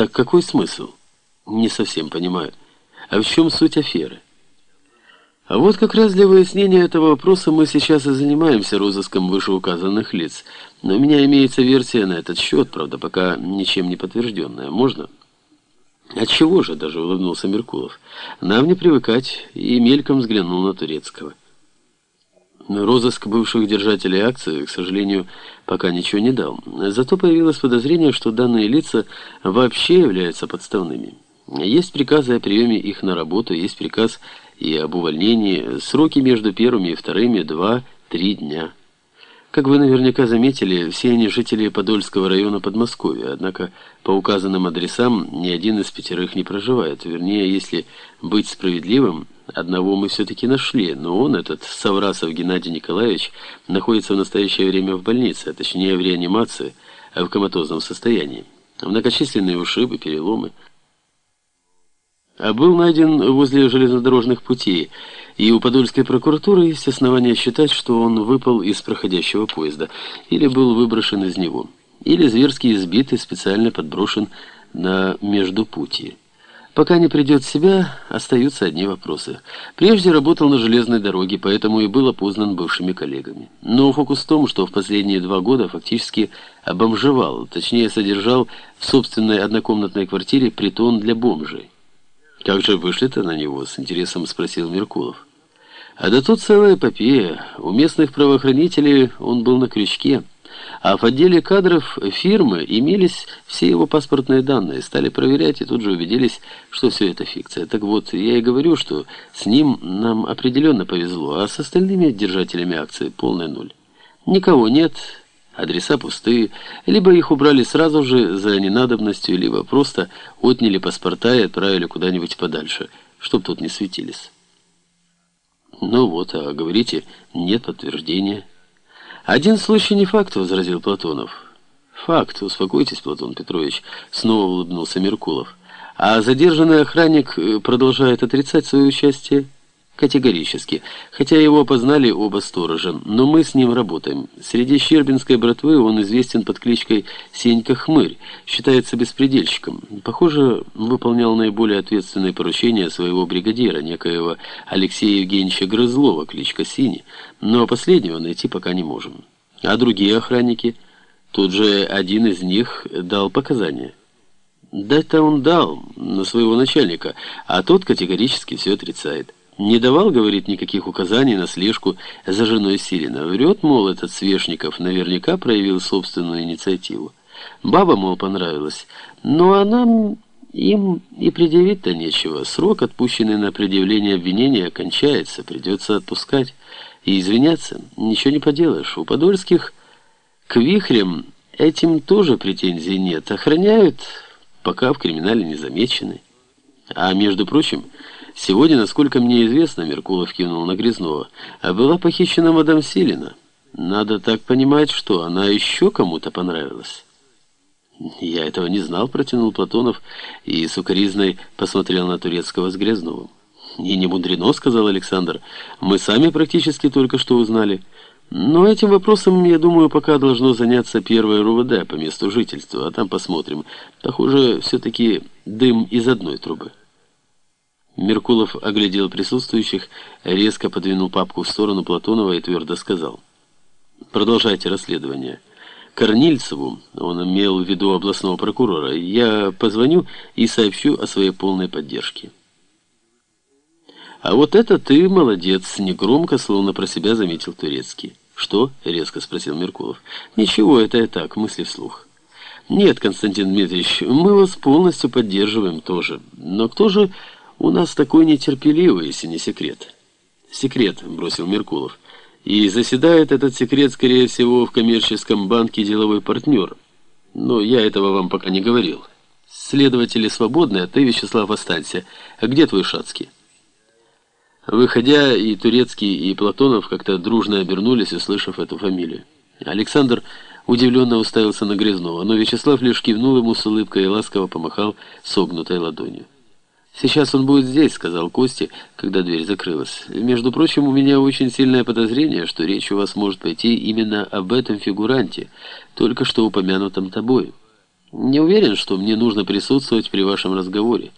Так какой смысл? Не совсем понимаю. А в чем суть аферы? А вот как раз для выяснения этого вопроса мы сейчас и занимаемся розыском вышеуказанных лиц. Но у меня имеется версия на этот счет, правда, пока ничем не подтвержденная. Можно? Отчего же, даже улыбнулся Меркулов. Нам не привыкать, и мельком взглянул на Турецкого. Розыск бывших держателей акций, к сожалению, пока ничего не дал. Зато появилось подозрение, что данные лица вообще являются подставными. Есть приказы о приеме их на работу, есть приказ и об увольнении. Сроки между первыми и вторыми два-три дня. Как вы наверняка заметили, все они жители Подольского района Подмосковья, однако по указанным адресам ни один из пятерых не проживает. Вернее, если быть справедливым, одного мы все-таки нашли, но он, этот Саврасов Геннадий Николаевич, находится в настоящее время в больнице, а точнее в реанимации, в коматозном состоянии. Многочисленные ушибы, переломы – а был найден возле железнодорожных путей, и у Подольской прокуратуры есть основания считать, что он выпал из проходящего поезда, или был выброшен из него, или зверски избит и специально подброшен на междупутье. Пока не придет в себя, остаются одни вопросы. Прежде работал на железной дороге, поэтому и был опознан бывшими коллегами. Но фокус в том, что в последние два года фактически обомжевал, точнее содержал в собственной однокомнатной квартире притон для бомжей. «Как же вышли-то на него?» — с интересом спросил Меркулов. «А да тут целая эпопея. У местных правоохранителей он был на крючке, а в отделе кадров фирмы имелись все его паспортные данные. Стали проверять и тут же убедились, что все это фикция. Так вот, я и говорю, что с ним нам определенно повезло, а с остальными держателями акции полный нуль. Никого нет, Адреса пустые, либо их убрали сразу же за ненадобностью, либо просто отняли паспорта и отправили куда-нибудь подальше, чтоб тут не светились. Ну вот, а говорите, нет подтверждения. Один случай не факт, возразил Платонов. Факт, успокойтесь, Платон Петрович, снова улыбнулся Меркулов. А задержанный охранник э, продолжает отрицать свое участие? Категорически. Хотя его опознали оба сторожа, но мы с ним работаем. Среди щербинской братвы он известен под кличкой Сенька Хмырь, считается беспредельщиком. Похоже, выполнял наиболее ответственные поручения своего бригадира, некоего Алексея Евгеньевича Грызлова, кличка Синий, но последнего найти пока не можем. А другие охранники? Тут же один из них дал показания. Дать-то он дал на своего начальника, а тот категорически все отрицает. Не давал, говорит, никаких указаний на слежку за женой Сирина. Врет, мол, этот Свешников наверняка проявил собственную инициативу. Баба, мол, понравилась. Но она им и предъявить-то нечего. Срок, отпущенный на предъявление обвинения, кончается. Придется отпускать и извиняться. Ничего не поделаешь. У подольских к вихрям этим тоже претензий нет. Охраняют, пока в криминале не замечены. А между прочим... Сегодня, насколько мне известно, Меркулов кивнул на Грязнова, а была похищена мадам Силина. Надо так понимать, что она еще кому-то понравилась. Я этого не знал, протянул Платонов и сукоризной посмотрел на Турецкого с Грязновым. И не мудрено, сказал Александр. Мы сами практически только что узнали. Но этим вопросом, я думаю, пока должно заняться первое РУВД по месту жительства, а там посмотрим. Похоже, все-таки дым из одной трубы. Меркулов оглядел присутствующих, резко подвинул папку в сторону Платонова и твердо сказал. «Продолжайте расследование. Корнильцеву, он имел в виду областного прокурора, я позвоню и сообщу о своей полной поддержке». «А вот это ты молодец!» — негромко, словно про себя заметил Турецкий. «Что?» — резко спросил Меркулов. «Ничего, это я так, мысли вслух». «Нет, Константин Дмитриевич, мы вас полностью поддерживаем тоже. Но кто же...» «У нас такой нетерпеливый, если не секрет». «Секрет», — бросил Меркулов. «И заседает этот секрет, скорее всего, в коммерческом банке деловой партнер. Но я этого вам пока не говорил. Следователи свободны, а ты, Вячеслав, останься. А где твой Шацкий?» Выходя, и Турецкий, и Платонов как-то дружно обернулись, услышав эту фамилию. Александр удивленно уставился на Грязнова, но Вячеслав лишь кивнул ему с улыбкой и ласково помахал согнутой ладонью. «Сейчас он будет здесь», — сказал Кости, когда дверь закрылась. «Между прочим, у меня очень сильное подозрение, что речь у вас может пойти именно об этом фигуранте, только что упомянутом тобой. Не уверен, что мне нужно присутствовать при вашем разговоре.